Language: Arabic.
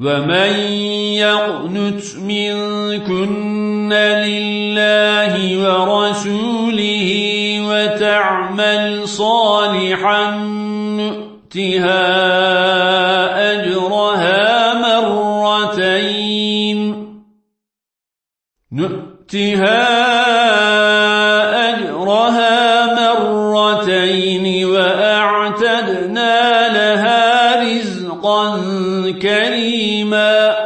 ومن يقنت منكن لله ورسوله وتعمل صالحا نؤتها أجرها مرتين نؤتها أجرها مرتين خلقا كريما